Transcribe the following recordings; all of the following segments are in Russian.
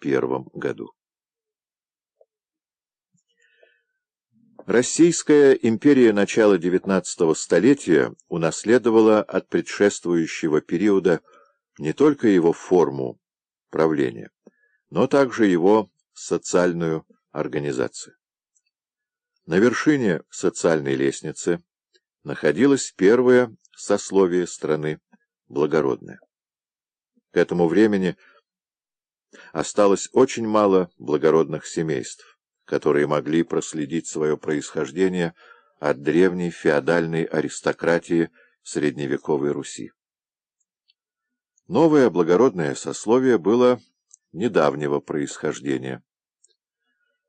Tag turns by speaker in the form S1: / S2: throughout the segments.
S1: 1701 году. Российская империя начала XIX столетия унаследовала от предшествующего периода не только его форму правления, но также его социальную организацию. На вершине социальной лестницы находилось первое сословие страны – благородное. К этому времени осталось очень мало благородных семейств, которые могли проследить свое происхождение от древней феодальной аристократии средневековой Руси. Новое благородное сословие было недавнего происхождения.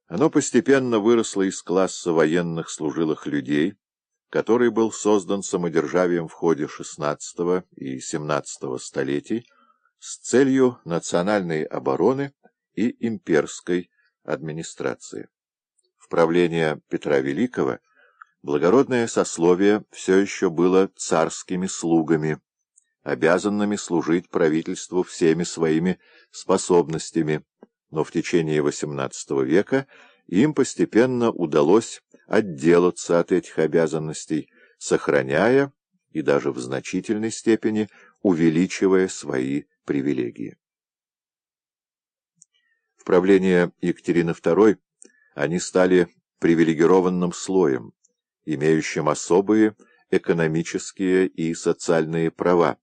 S1: Оно постепенно выросло из класса военных служилых людей, который был создан самодержавием в ходе XVI и XVII столетий с целью национальной обороны и имперской администрации. В правление Петра Великого благородное сословие все еще было царскими слугами, обязанными служить правительству всеми своими способностями, но в течение XVIII века им постепенно удалось отделаться от этих обязанностей, сохраняя и даже в значительной степени увеличивая свои привилегии. В правление Екатерины II они стали привилегированным слоем, имеющим особые экономические и социальные права,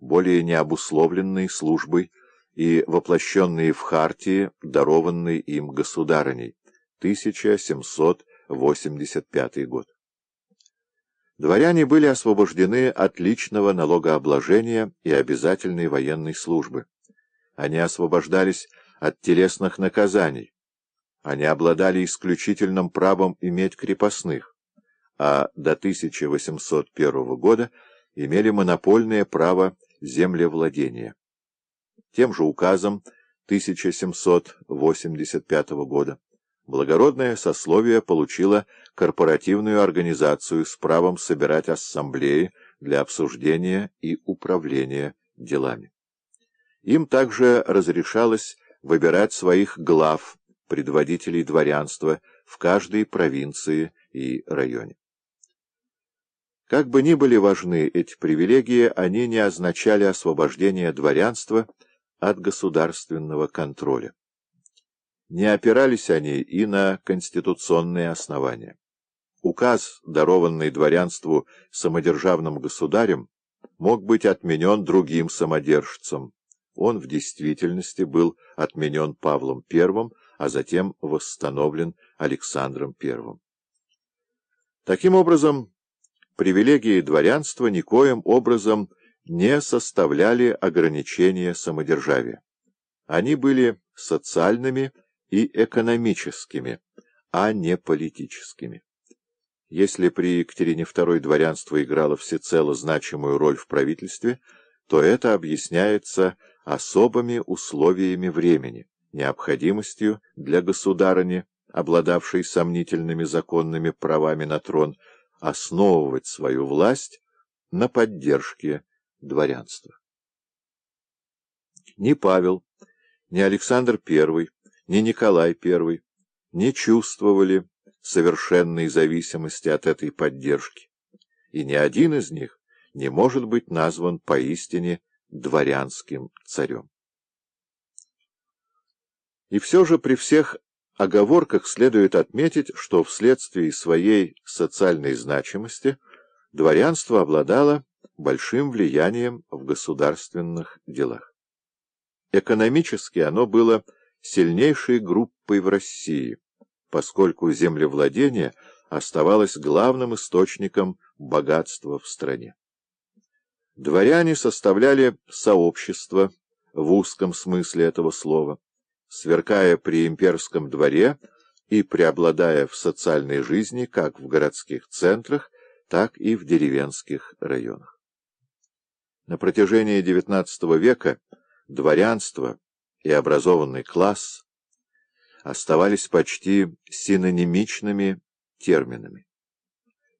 S1: более необусловленные службой и воплощенные в хартии, дарованной им государыней, 1785 год. Дворяне были освобождены от личного налогообложения и обязательной военной службы. Они освобождались от телесных наказаний. Они обладали исключительным правом иметь крепостных, а до 1801 года имели монопольное право землевладения. Тем же указом 1785 года благородное сословие получило корпоративную организацию с правом собирать ассамблеи для обсуждения и управления делами. Им также разрешалось выбирать своих глав, предводителей дворянства в каждой провинции и районе. Как бы ни были важны эти привилегии, они не означали освобождение дворянства от государственного контроля. Не опирались они и на конституционные основания. Указ, дарованный дворянству самодержавным государем, мог быть отменен другим самодержцем. Он в действительности был отменен Павлом I, а затем восстановлен Александром I. Таким образом, привилегии дворянства никоим образом не составляли ограничения самодержавия. Они были социальными и экономическими, а не политическими. Если при Екатерине II дворянство играло всецело значимую роль в правительстве, то это объясняется особыми условиями времени, необходимостью для государыни, обладавшей сомнительными законными правами на трон, основывать свою власть на поддержке дворянства. Ни Павел, ни Александр I, ни Николай I не чувствовали совершенной зависимости от этой поддержки, и ни один из них не может быть назван поистине дворянским царем. И все же при всех оговорках следует отметить, что вследствие своей социальной значимости дворянство обладало большим влиянием в государственных делах. Экономически оно было сильнейшей группой в России, поскольку землевладение оставалось главным источником богатства в стране. Дворяне составляли сообщество в узком смысле этого слова, сверкая при имперском дворе и преобладая в социальной жизни как в городских центрах, так и в деревенских районах. На протяжении XIX века дворянство и образованный класс оставались почти синонимичными терминами.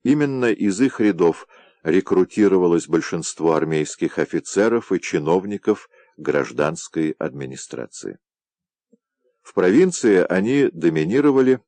S1: Именно из их рядов рекрутировалось большинство армейских офицеров и чиновников гражданской администрации. В провинции они доминировали